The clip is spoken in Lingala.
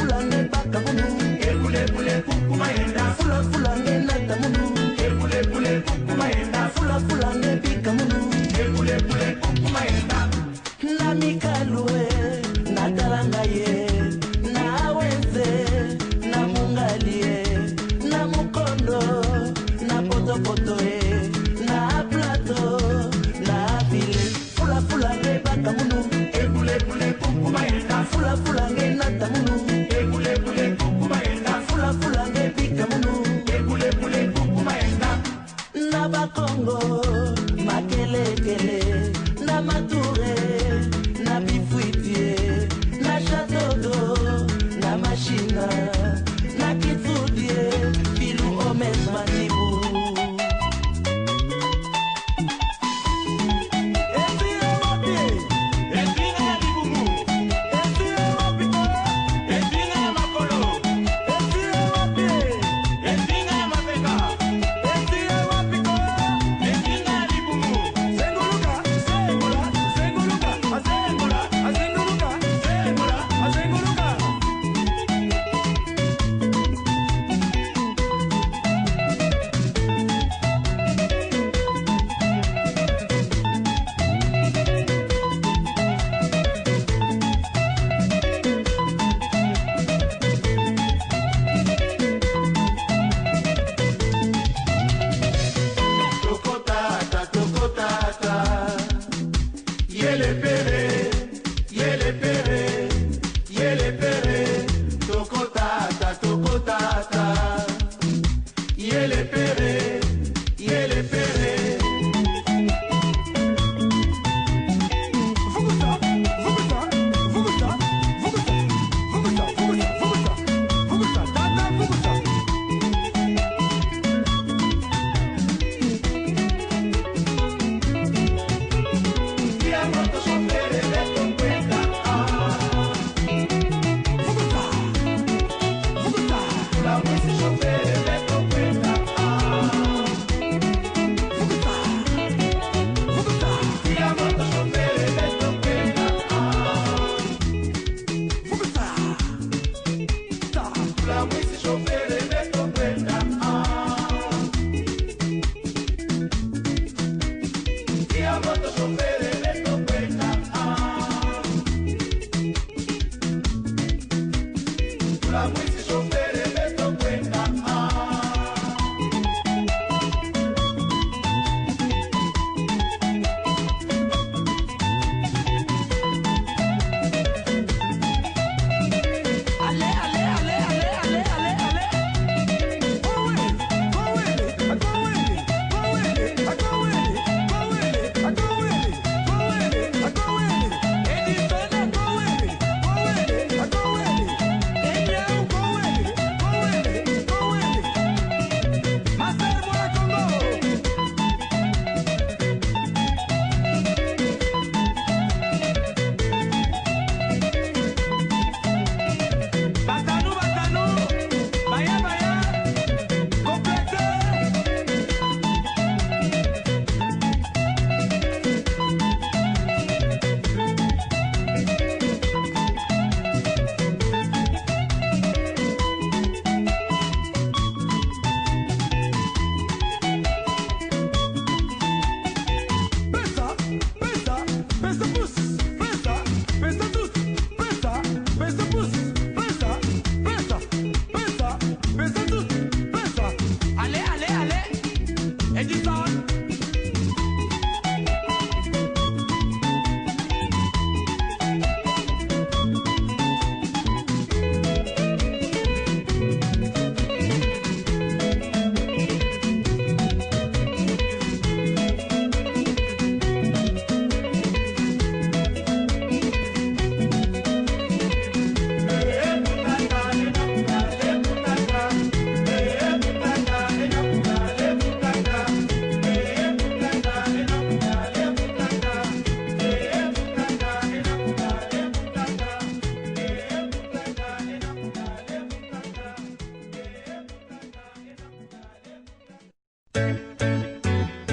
fulange baka munu ekulekule kukumaenda fula fulange naita munu ekulekule kukumaenda fula fulange bika munu ekulekule kukumaenda namikalue natalanga ye naweze namungalie na mukondo na potopoto ye na plato na vile fulafulange baka munu ekulekule kukumaenda fulafulange nata munu Thank you.